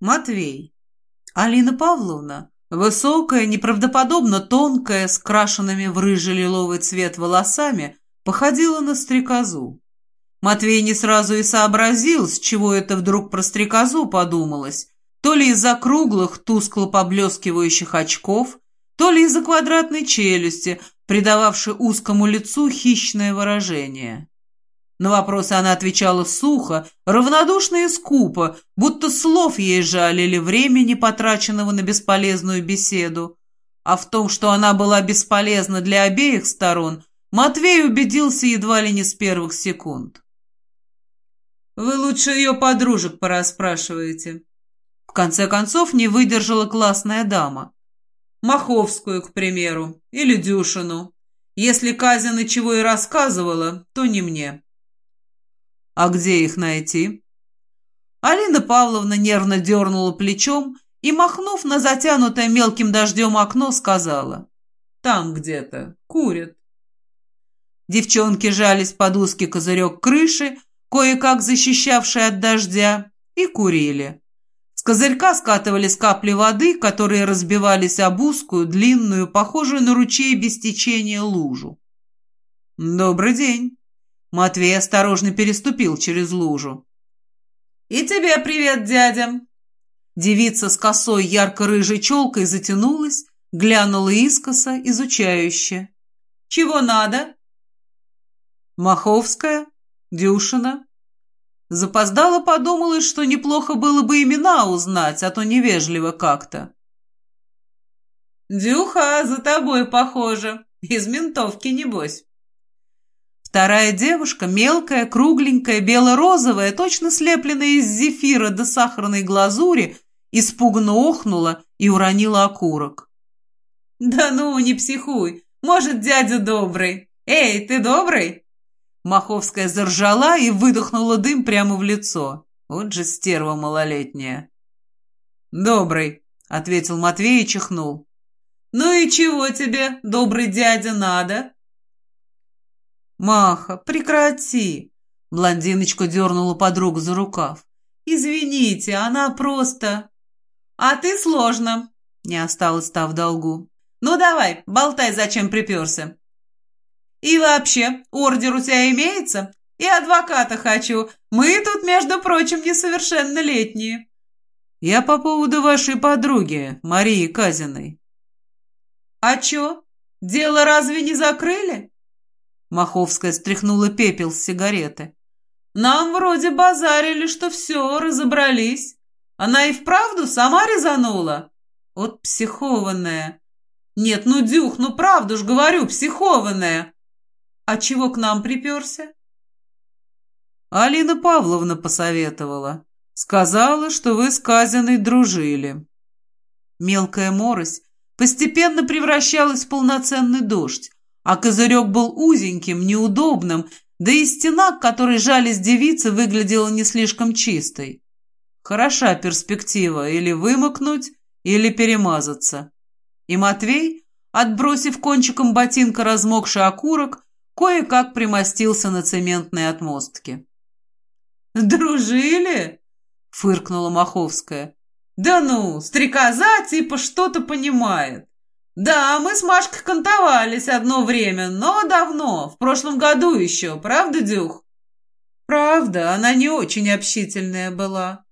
Матвей. Алина Павловна, высокая, неправдоподобно тонкая, с крашенными в рыжий-лиловый цвет волосами, походила на стрекозу. Матвей не сразу и сообразил, с чего это вдруг про стрекозу подумалось, то ли из-за круглых, тускло поблескивающих очков, то ли из-за квадратной челюсти, придававшей узкому лицу хищное выражение. На вопросы она отвечала сухо, равнодушно и скупо, будто слов ей жалили времени, потраченного на бесполезную беседу. А в том, что она была бесполезна для обеих сторон, Матвей убедился едва ли не с первых секунд. «Вы лучше ее подружек порасспрашиваете». В конце концов не выдержала классная дама. Маховскую, к примеру, или Дюшину. Если Казина чего и рассказывала, то не мне. А где их найти? Алина Павловна нервно дернула плечом и, махнув на затянутое мелким дождем окно, сказала. Там где-то. Курят. Девчонки жались под узкий козырек крыши, кое-как защищавший от дождя, и курили. С козырька скатывались капли воды, которые разбивались об узкую, длинную, похожую на ручей без течения лужу. «Добрый день!» Матвей осторожно переступил через лужу. «И тебе привет, дядя!» Девица с косой ярко-рыжей челкой затянулась, глянула искоса, изучающе. «Чего надо?» «Маховская? Дюшина?» Запоздала подумала, что неплохо было бы имена узнать, а то невежливо как-то. «Дюха, за тобой похоже. Из ментовки, небось». Вторая девушка, мелкая, кругленькая, бело-розовая, точно слепленная из зефира до сахарной глазури, испуганно охнула и уронила окурок. «Да ну, не психуй. Может, дядя добрый. Эй, ты добрый?» Маховская заржала и выдохнула дым прямо в лицо. Вот же стерва малолетняя. «Добрый», — ответил Матвей и чихнул. «Ну и чего тебе, добрый дядя, надо?» «Маха, прекрати!» Блондиночка дернула подругу за рукав. «Извините, она просто...» «А ты сложно!» Не осталось та в долгу. «Ну давай, болтай, зачем приперся!» «И вообще, ордер у тебя имеется? И адвоката хочу. Мы тут, между прочим, несовершеннолетние». «Я по поводу вашей подруги, Марии Казиной». «А чё? Дело разве не закрыли?» Маховская стряхнула пепел с сигареты. «Нам вроде базарили, что все, разобрались. Она и вправду сама резанула? Вот психованная. Нет, ну, Дюх, ну правду ж говорю, психованная. А чего к нам приперся?» Алина Павловна посоветовала. Сказала, что вы с Казиной дружили. Мелкая морось постепенно превращалась в полноценный дождь, а козырек был узеньким, неудобным, да и стена, к которой жались девицы, выглядела не слишком чистой. Хороша перспектива или вымокнуть, или перемазаться. И Матвей, отбросив кончиком ботинка размокший окурок, кое-как примостился на цементной отмостке. «Дружили?» — фыркнула Маховская. «Да ну, стрекоза типа что-то понимает. «Да, мы с Машкой кантовались одно время, но давно, в прошлом году еще, правда, Дюх?» «Правда, она не очень общительная была».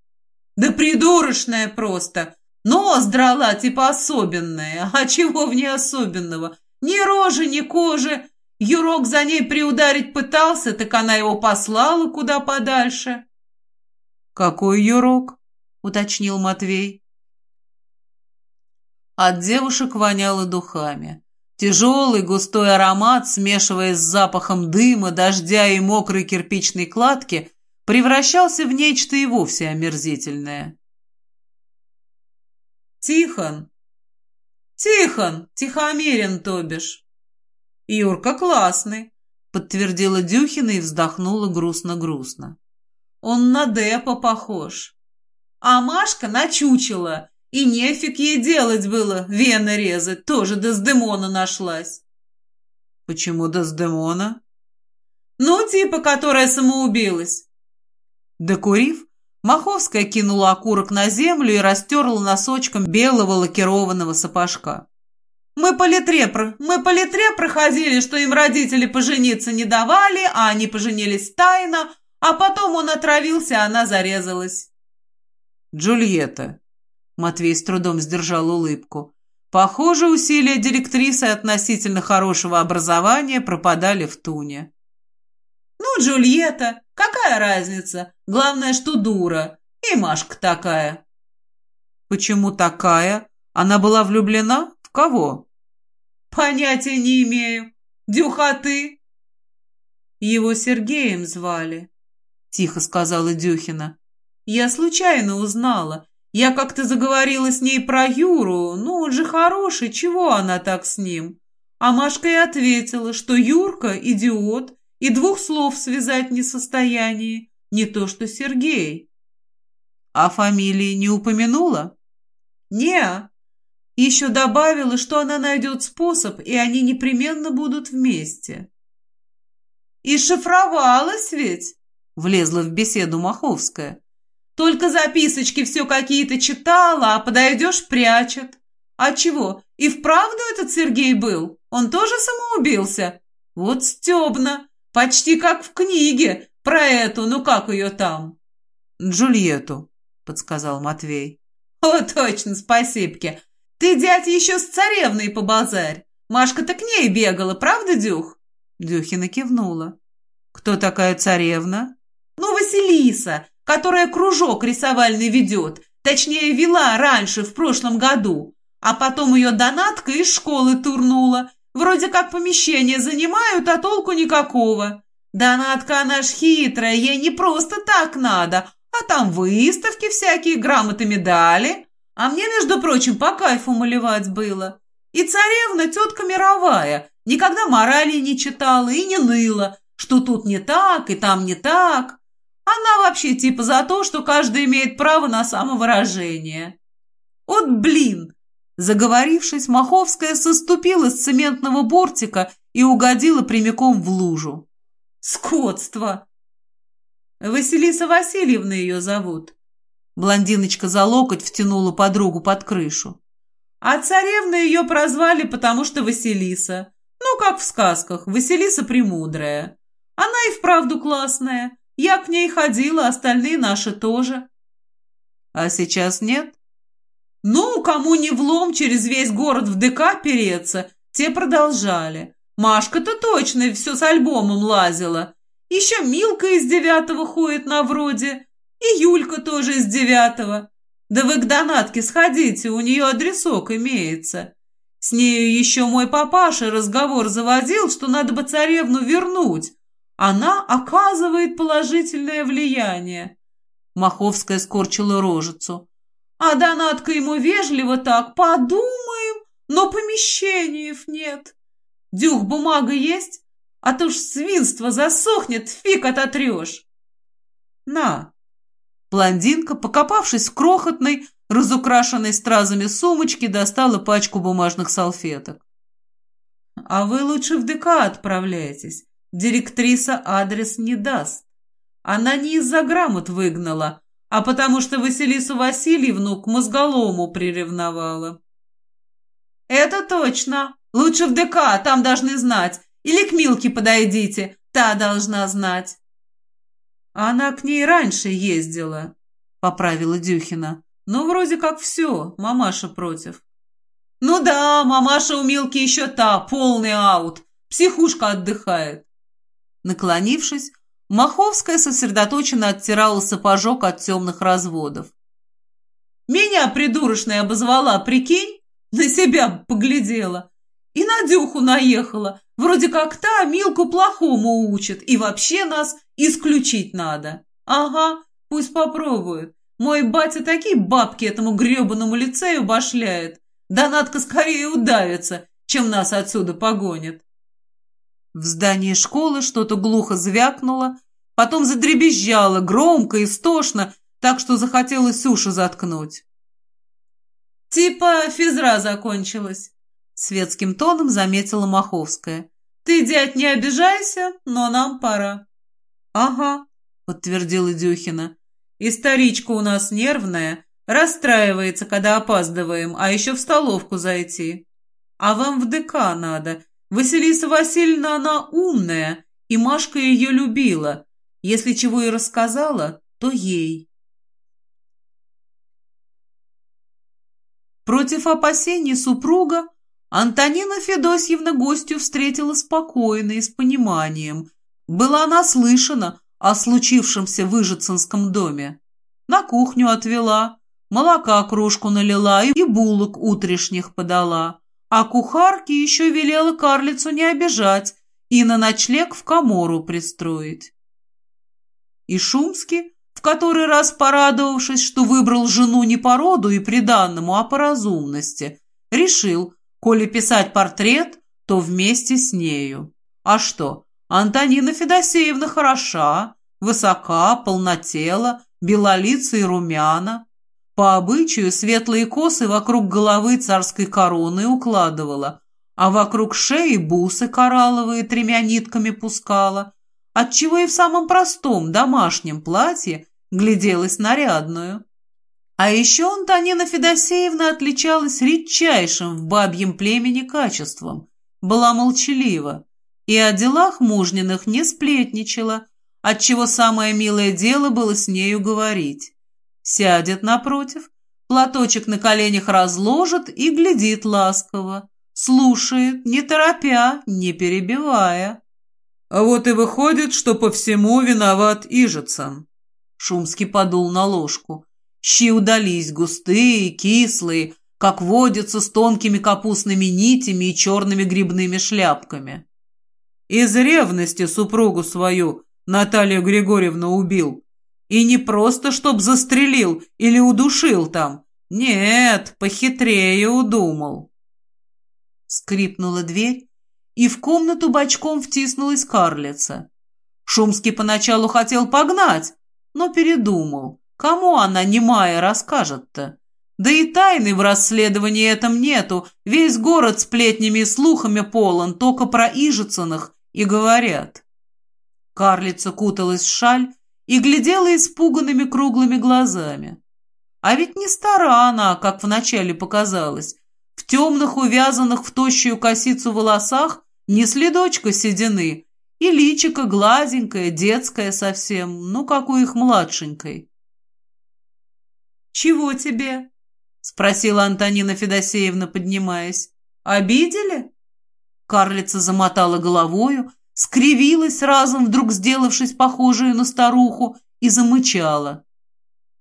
«Да придурочная просто! Нос драла, типа особенная. А чего в ней особенного? Ни рожи, ни кожи. Юрок за ней приударить пытался, так она его послала куда подальше». «Какой Юрок?» — уточнил Матвей. От девушек воняло духами. Тяжелый густой аромат, смешиваясь с запахом дыма, дождя и мокрой кирпичной кладки, превращался в нечто и вовсе омерзительное. «Тихон! Тихон! Тихомирин, то бишь!» «Юрка классный!» — подтвердила Дюхина и вздохнула грустно-грустно. «Он на Депа похож!» «А Машка на чучело!» И нефиг ей делать было, вены резать, тоже Дездемона нашлась. Почему Дездемона? Ну, типа, которая самоубилась. Докурив, Маховская кинула окурок на землю и растерла носочком белого лакированного сапожка. «Мы по литре, мы по литре проходили, что им родители пожениться не давали, а они поженились тайно, а потом он отравился, а она зарезалась». «Джульетта», — Матвей с трудом сдержал улыбку, Похоже, усилия директрисы относительно хорошего образования пропадали в туне. «Ну, Джульетта, какая разница? Главное, что дура. И Машка такая». «Почему такая? Она была влюблена? В кого?» «Понятия не имею. Дюха ты?» «Его Сергеем звали», — тихо сказала Дюхина. «Я случайно узнала. Я как-то заговорила с ней про Юру, ну он же хороший, чего она так с ним? А Машка и ответила, что Юрка – идиот и двух слов связать не в состоянии, не то что Сергей. А фамилии не упомянула? Не. Еще добавила, что она найдет способ, и они непременно будут вместе. И шифровалась ведь, влезла в беседу Маховская. Только записочки все какие-то читала, а подойдешь – прячет. А чего, и вправду этот Сергей был? Он тоже самоубился? Вот стебно, почти как в книге про эту, ну как ее там? Джульетту, подсказал Матвей. О, точно, спасибо. Ты, дядь, еще с царевной побазарь. Машка-то к ней бегала, правда, Дюх? Дюхина кивнула. Кто такая царевна? Ну, Василиса, которая кружок рисовальный ведет, точнее, вела раньше, в прошлом году, а потом ее донатка из школы турнула. Вроде как помещение занимают, а толку никакого. Донатка она ж хитрая, ей не просто так надо, а там выставки всякие, грамоты, медали. А мне, между прочим, по кайфу малевать было. И царевна тетка мировая, никогда морали не читала и не ныла, что тут не так и там не так. Она вообще типа за то, что каждый имеет право на самовыражение. Вот блин! Заговорившись, Маховская соступила с цементного бортика и угодила прямиком в лужу. Скотство! Василиса Васильевна ее зовут. Блондиночка за локоть втянула подругу под крышу. А царевны ее прозвали, потому что Василиса. Ну, как в сказках, Василиса Премудрая. Она и вправду классная. Я к ней ходила, остальные наши тоже. А сейчас нет? Ну, кому не влом через весь город в ДК переться, те продолжали. Машка-то точно все с альбомом лазила. Еще Милка из девятого ходит на вроде, и Юлька тоже из девятого. Да вы к донатке сходите, у нее адресок имеется. С нею еще мой папаша разговор заводил, что надо бы царевну вернуть, она оказывает положительное влияние. Маховская скорчила рожицу. А донатка ему вежливо так, подумаем, но помещениев нет. Дюх, бумага есть? А то ж свинство засохнет, фиг ототрешь. На. Блондинка, покопавшись в крохотной, разукрашенной стразами сумочке, достала пачку бумажных салфеток. А вы лучше в ДК отправляйтесь. Директриса адрес не даст. Она не из-за грамот выгнала, а потому что Василису Васильевну к мозголому приревновала. «Это точно. Лучше в ДК, там должны знать. Или к Милке подойдите, та должна знать». «Она к ней раньше ездила», — поправила Дюхина. «Ну, вроде как все, мамаша против». «Ну да, мамаша у Милки еще та, полный аут. Психушка отдыхает». Наклонившись, Маховская сосредоточенно оттирала сапожок от темных разводов. «Меня придурочная обозвала, прикинь? На себя поглядела. И на Дюху наехала. Вроде как та Милку плохому учит, и вообще нас исключить надо. Ага, пусть попробует. Мой батя такие бабки этому гребаному лицею башляет. Донатка скорее удавится, чем нас отсюда погонит. В здании школы что-то глухо звякнуло, потом задребезжало, громко, истошно, так что захотелось уши заткнуть. «Типа физра закончилась», — светским тоном заметила Маховская. «Ты, дядь, не обижайся, но нам пора». «Ага», — подтвердила Дюхина. И старичка у нас нервная, расстраивается, когда опаздываем, а еще в столовку зайти. А вам в ДК надо. Василиса Васильевна, она умная, и Машка ее любила. Если чего и рассказала, то ей. Против опасений супруга Антонина Федосьевна гостю встретила спокойно и с пониманием. Была наслышана о случившемся в Ижицинском доме. На кухню отвела, молока кружку налила и булок утрешних подала. А кухарке еще велела карлицу не обижать и на ночлег в комору пристроить. И Шумский, в который раз порадовавшись, что выбрал жену не по роду и приданному, а по разумности, решил, коли писать портрет, то вместе с нею. А что, Антонина Федосеевна хороша, высока, полнотела, белолица и румяна. По обычаю светлые косы вокруг головы царской короны укладывала, а вокруг шеи бусы коралловые тремя нитками пускала, отчего и в самом простом домашнем платье гляделась нарядную. А еще Антонина Федосеевна отличалась редчайшим в бабьем племени качеством, была молчалива и о делах мужниных не сплетничала, отчего самое милое дело было с нею говорить. Сядет напротив, платочек на коленях разложит и глядит ласково, слушает, не торопя, не перебивая. А вот и выходит, что по всему виноват Ижицын. Шумский подул на ложку. Щи удались густые, кислые, как водится, с тонкими капустными нитями и черными грибными шляпками. Из ревности супругу свою Наталью Григорьевну убил. И не просто, чтоб застрелил или удушил там. Нет, похитрее удумал. Скрипнула дверь, и в комнату бочком втиснулась карлица. Шумский поначалу хотел погнать, но передумал. Кому она немая расскажет-то? Да и тайны в расследовании этом нету. Весь город сплетнями и слухами полон, только про Ижицыных и говорят. Карлица куталась в шаль и глядела испуганными круглыми глазами. А ведь не стара она, как вначале показалось. В темных, увязанных в тощую косицу волосах не следочка седины, и личико гладенькое, детское совсем, ну, как у их младшенькой. «Чего тебе?» — спросила Антонина Федосеевна, поднимаясь. «Обидели?» Карлица замотала головою, скривилась разом, вдруг сделавшись похожей на старуху, и замычала.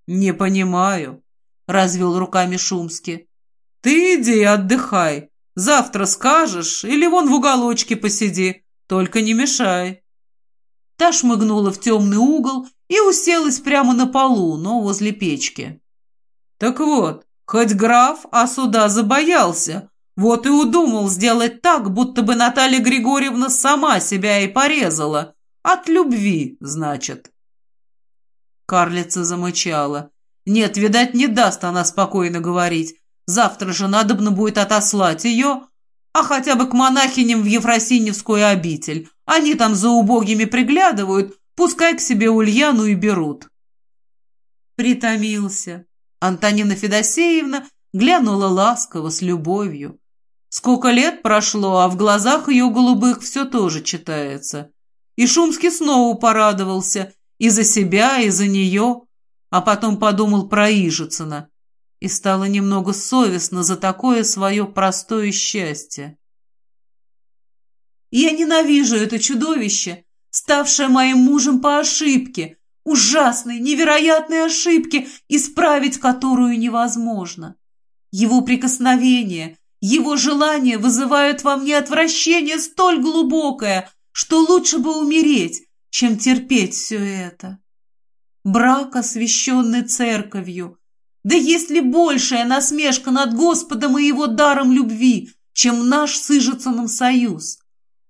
«Не понимаю», — развел руками Шумски. «Ты иди отдыхай. Завтра скажешь или вон в уголочке посиди, только не мешай». Та шмыгнула в темный угол и уселась прямо на полу, но возле печки. «Так вот, хоть граф, а суда забоялся, вот и удумал сделать так, будто бы Наталья Григорьевна сама себя и порезала. От любви, значит. Карлица замычала. Нет, видать, не даст она спокойно говорить. Завтра же надобно будет отослать ее, а хотя бы к монахиням в Ефросиневскую обитель. Они там за убогими приглядывают, пускай к себе Ульяну и берут. Притомился. Антонина Федосеевна глянула ласково, с любовью. Сколько лет прошло, а в глазах ее голубых все тоже читается. И Шумский снова порадовался и за себя, и за нее, а потом подумал про Ижицына и стало немного совестно за такое свое простое счастье. «Я ненавижу это чудовище, ставшее моим мужем по ошибке, ужасной, невероятной ошибке, исправить которую невозможно. Его прикосновение – его желания вызывают во мне отвращение столь глубокое, что лучше бы умереть, чем терпеть все это. Брак, освященный церковью, да есть ли большая насмешка над Господом и его даром любви, чем наш с Ижицыным союз?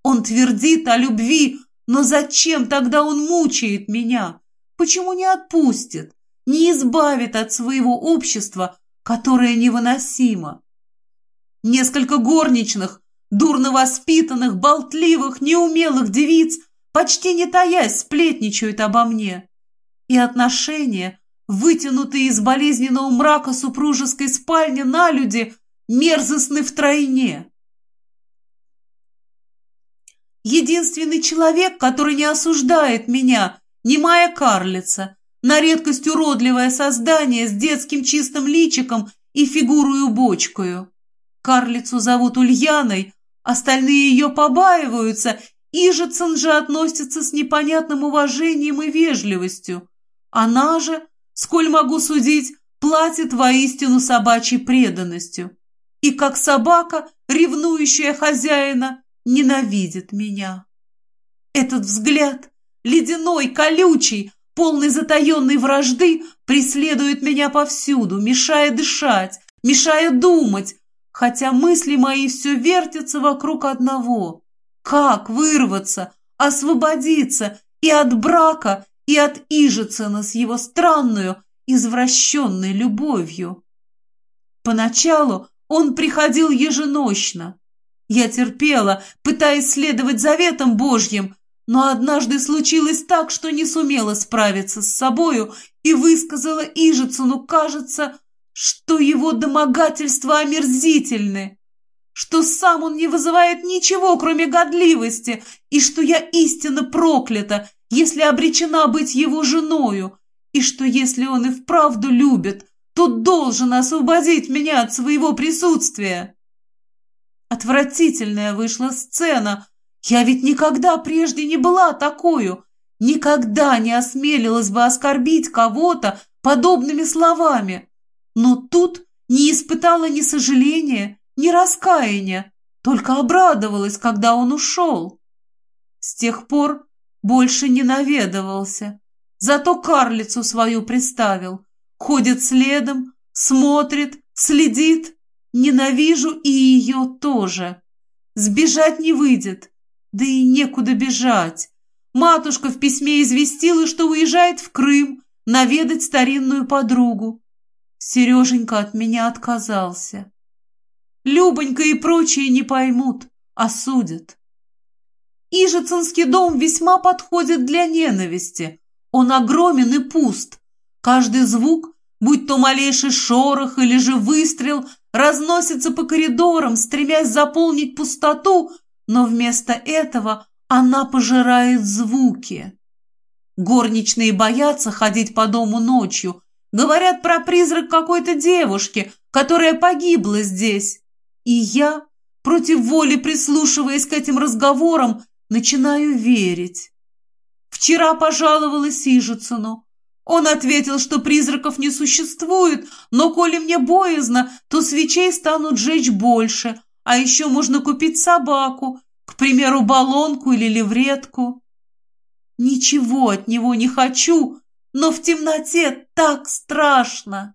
Он твердит о любви, но зачем тогда он мучает меня? Почему не отпустит, не избавит от своего общества, которое невыносимо? Несколько горничных, дурно воспитанных, болтливых, неумелых девиц, почти не таясь, сплетничают обо мне. И отношения, Вытянутые из болезненного мрака супружеской спальни на люди мерзостны втройне. Единственный человек, который не осуждает меня, немая карлица, на редкость уродливое создание с детским чистым личиком и фигурою бочкою. Карлицу зовут Ульяной, остальные ее побаиваются, Ижицын же относится с непонятным уважением и вежливостью. Она же, сколь могу судить, платит воистину собачьей преданностью. И как собака, ревнующая хозяина, ненавидит меня. Этот взгляд, ледяной, колючий, полный затаенной вражды, преследует меня повсюду, мешая дышать, мешая думать, хотя мысли мои все вертятся вокруг одного. Как вырваться, освободиться и от брака, и от Ижицына с его странную, извращенной любовью? Поначалу он приходил еженочно. Я терпела, пытаясь следовать заветам Божьим, но однажды случилось так, что не сумела справиться с собою и высказала Ижицыну, кажется, что его домогательства омерзительны, что сам он не вызывает ничего, кроме годливости, и что я истинно проклята, если обречена быть его женою, и что если он и вправду любит, то должен освободить меня от своего присутствия. Отвратительная вышла сцена. Я ведь никогда прежде не была такую, никогда не осмелилась бы оскорбить кого-то подобными словами. Но тут не испытала ни сожаления, ни раскаяния, только обрадовалась, когда он ушел. С тех пор больше не наведывался, зато карлицу свою приставил, ходит следом, смотрит, следит. Ненавижу и ее тоже. Сбежать не выйдет, да и некуда бежать. Матушка в письме известила, что уезжает в Крым наведать старинную подругу. Сереженька от меня отказался. Любонька и прочие не поймут, осудят. Ижицынский дом весьма подходит для ненависти. Он огромен и пуст. Каждый звук, будь то малейший шорох или же выстрел, разносится по коридорам, стремясь заполнить пустоту, но вместо этого она пожирает звуки. Горничные боятся ходить по дому ночью, Говорят про призрак какой-то девушки, которая погибла здесь. И я, против воли прислушиваясь к этим разговорам, начинаю верить. Вчера пожаловалась Ижицыну. Он ответил, что призраков не существует, но коли мне боязно, то свечей станут жечь больше, а еще можно купить собаку, к примеру, баллонку или левретку. Ничего от него не хочу, но в темноте так страшно.